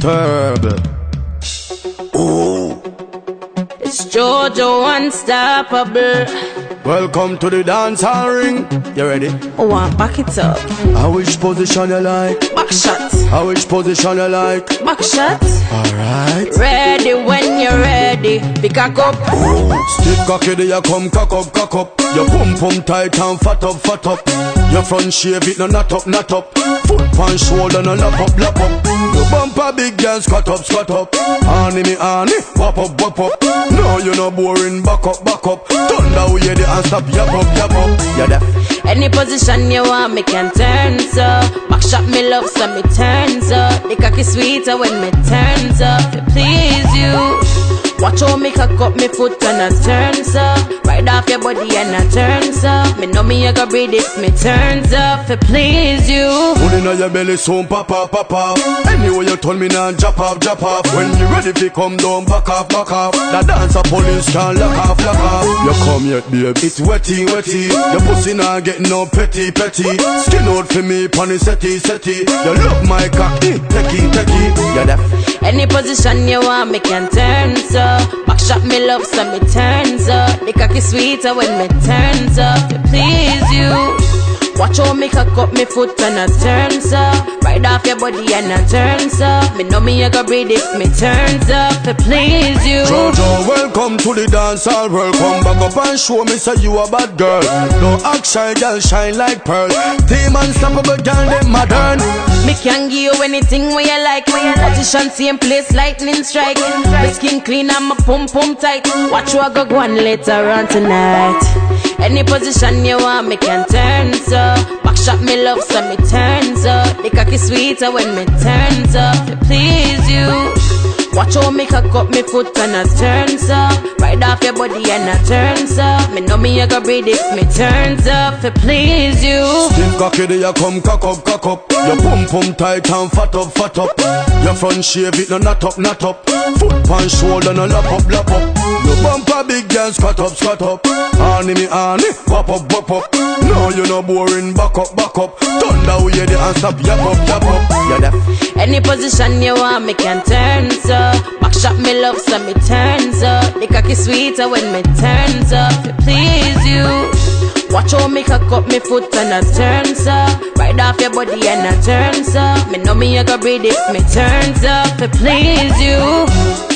Terrible. Ooh. It's Jojo Unstoppable. Welcome to the dance hall ring. You ready? Oh, I back it up. I which position you like? Back shot. I which position you like? Back shot. Alright. Ready when you're ready. Pick a cup. Stick cocky there you come cock up, cock up. Your pum pum tight and fat up, fat up. Your front shave it no knot up, knot up. Foot pan shoulder no lap up, lap up. Bumper big girl squat up, squat up. Honey me honey, wap up, wap up. No you no boring, back up, back up. Turn down here the and stop, yap up, yap up. You're that. Any position you want, me can turn so. Back shot me love, so me turns up. The cocky sweeter when me turns up. To please you. Watch how me cock up me foot and I turns up. Off your body and I turns up. Me know me I go breathe if me turns up. To please you. Put in your belly soon, pop up, pop up. Anyway you turn me now, drop off, drop off. When you ready to come down, back off, back off. The dancer police can lock off, lock off. You come yet, babe. It's wetty, wetty. Your pussy now getting no petty, petty. Skin out for me, pony setty, setty. You look my cock, eh, techie, techie. Yeah, that. Any position you want, me can turn so. Back shot me love, so me turns up. The cocky sweeter when me turns up. To please you. Watch how me cock up me foot and I turns up. Right off your body and I turns up. Me know me I go breathe if me turns up. To please you. Jojo, welcome to the dance hall. Welcome back up and show me say you a bad girl. No act shy, girl, shine like pearl. Team unstoppable, girl, them modern. Me can give you anything where you like. Position same place, lightning strike. My skin clean and my pum pum tight. Watch what go go on later on tonight. Any position you want, me can turn so. Back shot me love, so me turns up. The cocky sweeter when me turns up. To please you. Watch how me cock up me foot and I turns up. Right off your body and I turns up. Me know me I go breathe if me turns up. To please you. Cocky there you come cock up, cock up. Your pum pum tight and fat up, fat up. Your front shave it no knot up, knot up. Foot pan shoulder no lap up, lap up. Your bumper big girl squat up, squat up. Honey me honey, wap up, wap up. No you no boring, back up, back up. Turn down here the and stop, yap up, yap up. Yeah that. Any position you want, me can turn so. Back shot me love, so me turns up. The cocky sweeter when me turns up. To please you. Watch how me cock up me foot and I turns up. Right off your body and I turns up. Me know me I go breathe if me turns up. To please you.